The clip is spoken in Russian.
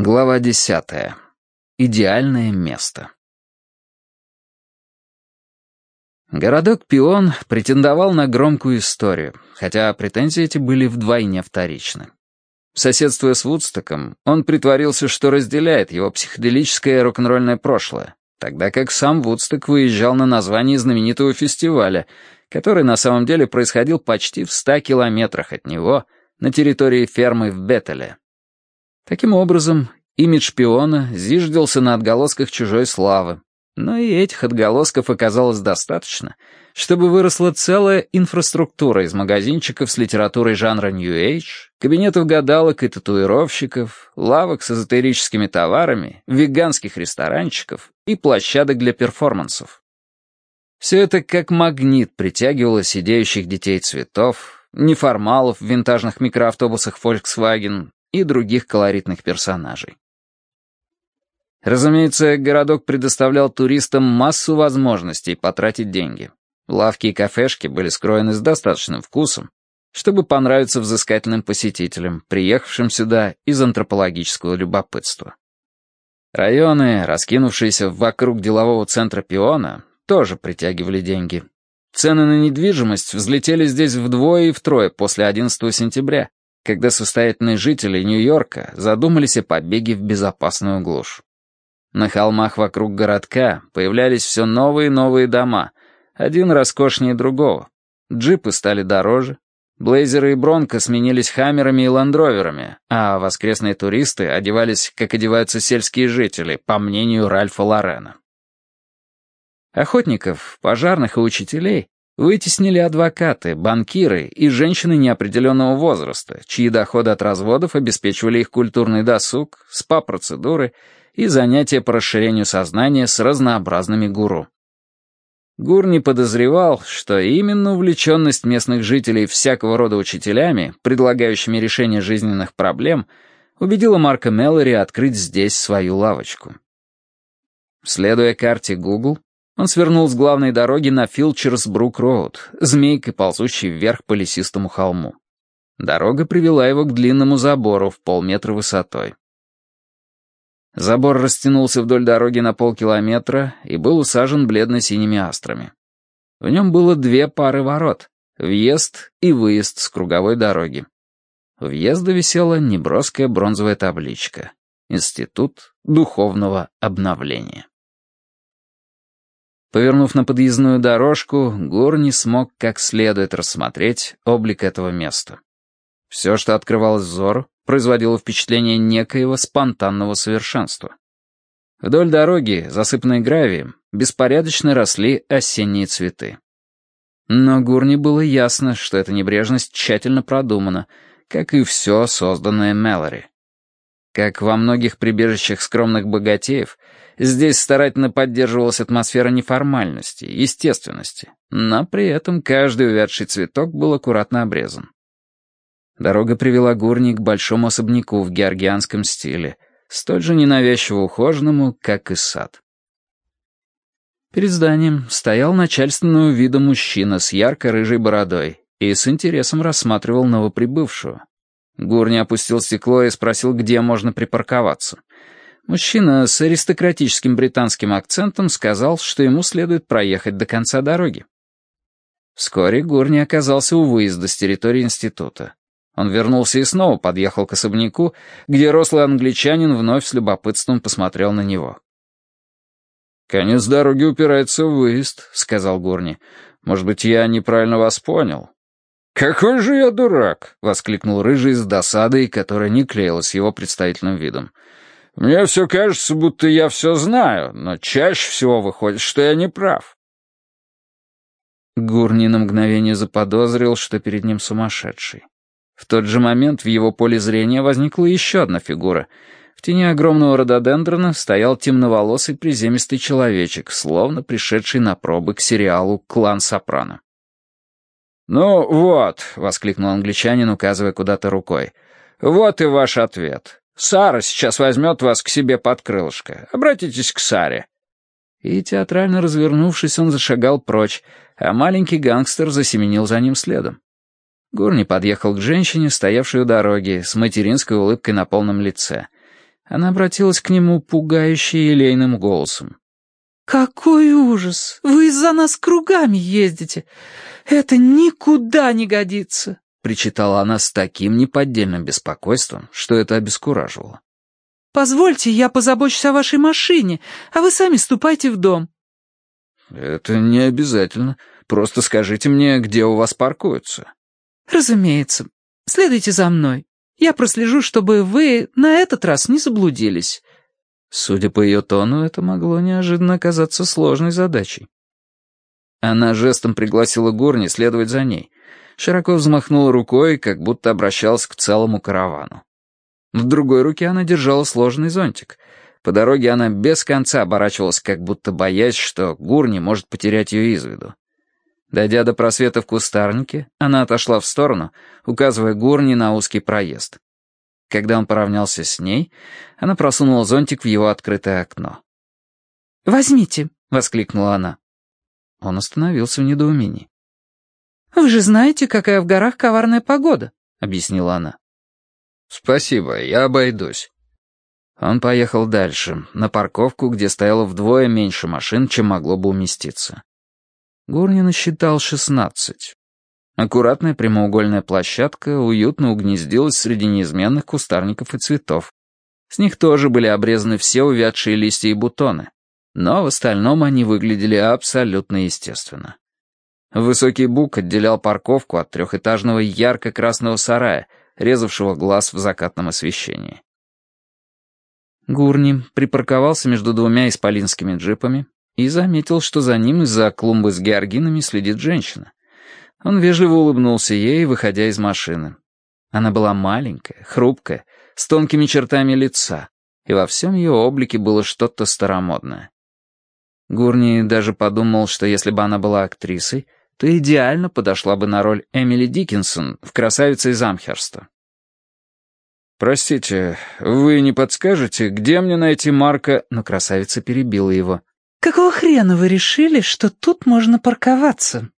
Глава десятая. Идеальное место. Городок Пион претендовал на громкую историю, хотя претензии эти были вдвойне вторичны. Соседствуя с Вудстоком, он притворился, что разделяет его психоделическое рок-н-ролльное прошлое, тогда как сам Вудсток выезжал на название знаменитого фестиваля, который на самом деле происходил почти в ста километрах от него на территории фермы в Беттеле. Таким образом, имидж шпиона зиждился на отголосках чужой славы, но и этих отголосков оказалось достаточно, чтобы выросла целая инфраструктура из магазинчиков с литературой жанра New Age, кабинетов гадалок и татуировщиков, лавок с эзотерическими товарами, веганских ресторанчиков и площадок для перформансов. Все это как магнит притягивало сидеющих детей цветов, неформалов в винтажных микроавтобусах Volkswagen и других колоритных персонажей. Разумеется, городок предоставлял туристам массу возможностей потратить деньги. Лавки и кафешки были скроены с достаточным вкусом, чтобы понравиться взыскательным посетителям, приехавшим сюда из антропологического любопытства. Районы, раскинувшиеся вокруг делового центра Пиона, тоже притягивали деньги. Цены на недвижимость взлетели здесь вдвое и втрое после 11 сентября, когда состоятельные жители Нью-Йорка задумались о побеге в безопасную глушь. На холмах вокруг городка появлялись все новые и новые дома, один роскошнее другого. Джипы стали дороже, блейзеры и бронко сменились хаммерами и ландроверами, а воскресные туристы одевались, как одеваются сельские жители, по мнению Ральфа Лорена. Охотников, пожарных и учителей Вытеснили адвокаты, банкиры и женщины неопределенного возраста, чьи доходы от разводов обеспечивали их культурный досуг, спа-процедуры и занятия по расширению сознания с разнообразными гуру. Гур не подозревал, что именно увлеченность местных жителей всякого рода учителями, предлагающими решение жизненных проблем, убедила Марка Меллори открыть здесь свою лавочку. Следуя карте Google, он свернул с главной дороги на Филчерс-Брук-Роуд, змейкой ползущей вверх по лесистому холму. Дорога привела его к длинному забору в полметра высотой. Забор растянулся вдоль дороги на полкилометра и был усажен бледно-синими астрами. В нем было две пары ворот — въезд и выезд с круговой дороги. Въезда висела неброская бронзовая табличка «Институт духовного обновления». Повернув на подъездную дорожку, Гор не смог как следует рассмотреть облик этого места. Все, что открывалось взору, производило впечатление некоего спонтанного совершенства. Вдоль дороги, засыпанной гравием, беспорядочно росли осенние цветы. Но Гурни было ясно, что эта небрежность тщательно продумана, как и все созданное Мэлори. Как во многих прибежищах скромных богатеев, Здесь старательно поддерживалась атмосфера неформальности, естественности, но при этом каждый увядший цветок был аккуратно обрезан. Дорога привела Гурни к большому особняку в георгианском стиле, столь же ненавязчиво ухоженному, как и сад. Перед зданием стоял начальственного вида мужчина с ярко-рыжей бородой и с интересом рассматривал новоприбывшего. Гурни опустил стекло и спросил, где можно припарковаться. Мужчина с аристократическим британским акцентом сказал, что ему следует проехать до конца дороги. Вскоре Гурни оказался у выезда с территории института. Он вернулся и снова подъехал к особняку, где рослый англичанин вновь с любопытством посмотрел на него. «Конец дороги упирается в выезд», — сказал Гурни. «Может быть, я неправильно вас понял?» «Какой же я дурак!» — воскликнул Рыжий с досадой, которая не клеилась его представительным видом. Мне все кажется, будто я все знаю, но чаще всего выходит, что я не прав. Гурни на мгновение заподозрил, что перед ним сумасшедший. В тот же момент в его поле зрения возникла еще одна фигура. В тени огромного рододендрона стоял темноволосый приземистый человечек, словно пришедший на пробы к сериалу «Клан Сопрано». «Ну вот», — воскликнул англичанин, указывая куда-то рукой, — «вот и ваш ответ. Сара сейчас возьмет вас к себе под крылышко. Обратитесь к Саре». И, театрально развернувшись, он зашагал прочь, а маленький гангстер засеменил за ним следом. Гурни подъехал к женщине, стоявшей у дороги, с материнской улыбкой на полном лице. Она обратилась к нему пугающе елейным голосом. «Какой ужас! Вы из-за нас кругами ездите! Это никуда не годится!» Причитала она с таким неподдельным беспокойством, что это обескураживало. «Позвольте, я позабочусь о вашей машине, а вы сами ступайте в дом». «Это не обязательно. Просто скажите мне, где у вас паркуются». «Разумеется. Следуйте за мной. Я прослежу, чтобы вы на этот раз не заблудились». Судя по ее тону, это могло неожиданно оказаться сложной задачей. Она жестом пригласила Горни следовать за ней. Широко взмахнула рукой, как будто обращалась к целому каравану. В другой руке она держала сложный зонтик. По дороге она без конца оборачивалась, как будто боясь, что Гурни может потерять ее из виду. Дойдя до просвета в кустарнике, она отошла в сторону, указывая Гурни на узкий проезд. Когда он поравнялся с ней, она просунула зонтик в его открытое окно. «Возьмите», — воскликнула она. Он остановился в недоумении. «Вы же знаете, какая в горах коварная погода», — объяснила она. «Спасибо, я обойдусь». Он поехал дальше, на парковку, где стояло вдвое меньше машин, чем могло бы уместиться. Гурни насчитал шестнадцать. Аккуратная прямоугольная площадка уютно угнездилась среди неизменных кустарников и цветов. С них тоже были обрезаны все увядшие листья и бутоны, но в остальном они выглядели абсолютно естественно. Высокий бук отделял парковку от трехэтажного ярко-красного сарая, резавшего глаз в закатном освещении. Гурни припарковался между двумя исполинскими джипами, и заметил, что за ним из-за клумбы с георгинами следит женщина. Он вежливо улыбнулся ей, выходя из машины. Она была маленькая, хрупкая, с тонкими чертами лица, и во всем ее облике было что-то старомодное. Гурни даже подумал, что если бы она была актрисой, то идеально подошла бы на роль Эмили Диккенсон в «Красавице из Амхерста». «Простите, вы не подскажете, где мне найти Марка?» Но красавица перебила его. «Какого хрена вы решили, что тут можно парковаться?»